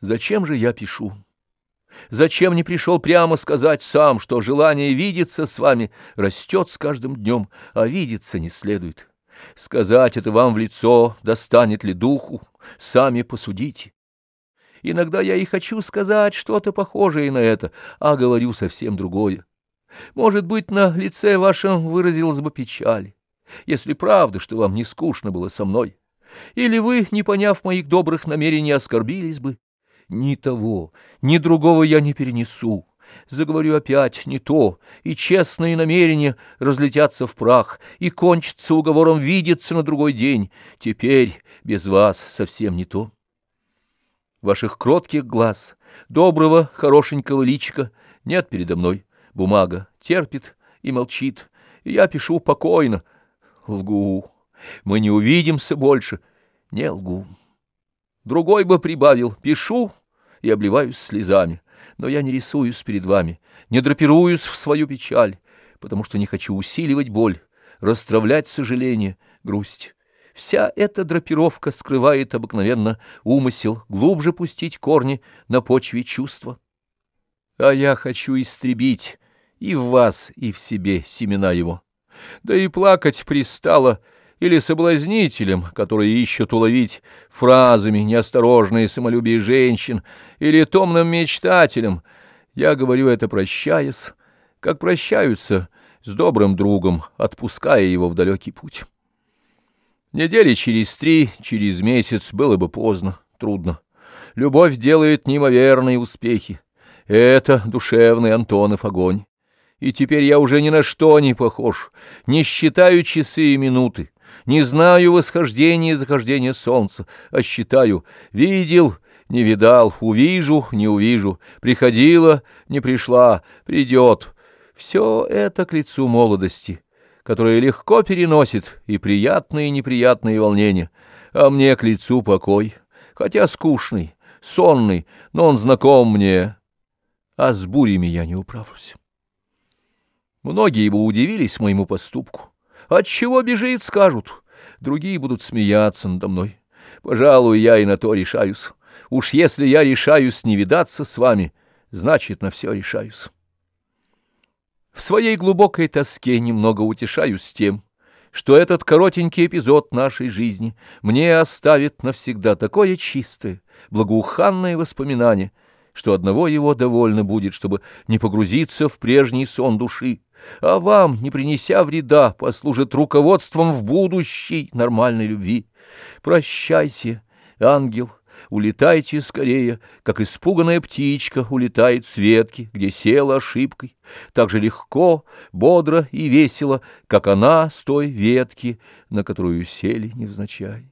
Зачем же я пишу? Зачем не пришел прямо сказать сам, что желание видеться с вами растет с каждым днем, а видеться не следует? Сказать это вам в лицо, достанет ли духу, сами посудите. Иногда я и хочу сказать что-то похожее на это, а говорю совсем другое. Может быть, на лице вашем выразилась бы печаль, если правда, что вам не скучно было со мной. Или вы, не поняв моих добрых намерений, оскорбились бы. Ни того, ни другого я не перенесу. Заговорю опять не то, и честные намерения разлетятся в прах, и кончатся уговором видеться на другой день. Теперь без вас совсем не то. Ваших кротких глаз, доброго, хорошенького личика нет передо мной. Бумага терпит и молчит, и я пишу покойно. Лгу. Мы не увидимся больше. Не лгу. Другой бы прибавил. Пишу и обливаюсь слезами. Но я не рисуюсь перед вами, не драпируюсь в свою печаль, потому что не хочу усиливать боль, расстравлять сожаление, грусть. Вся эта драпировка скрывает обыкновенно умысел глубже пустить корни на почве чувства. А я хочу истребить и в вас, и в себе семена его. Да и плакать пристало или соблазнителям, которые ищут уловить фразами неосторожные самолюбие женщин, или томным мечтателям. Я говорю это прощаясь, как прощаются с добрым другом, отпуская его в далекий путь. Недели через три, через месяц было бы поздно, трудно. Любовь делает неимоверные успехи. Это душевный Антонов огонь. И теперь я уже ни на что не похож, не считаю часы и минуты, не знаю восхождения и захождения солнца, а считаю «видел», «не видал», «увижу», «не увижу», «приходила», «не пришла», «придет». Все это к лицу молодости которая легко переносит и приятные, и неприятные волнения, а мне к лицу покой, хотя скучный, сонный, но он знаком мне, а с бурями я не управлюсь. Многие бы удивились моему поступку. Отчего бежит, скажут. Другие будут смеяться надо мной. Пожалуй, я и на то решаюсь. Уж если я решаюсь не видаться с вами, значит, на все решаюсь. В своей глубокой тоске немного утешаюсь тем, что этот коротенький эпизод нашей жизни мне оставит навсегда такое чистое, благоуханное воспоминание, что одного его довольно будет, чтобы не погрузиться в прежний сон души, а вам, не принеся вреда, послужит руководством в будущей нормальной любви. Прощайте, ангел, улетайте скорее, как испуганная птичка улетает с ветки, где села ошибкой, так же легко, бодро и весело, как она с той ветки, на которую сели невзначай.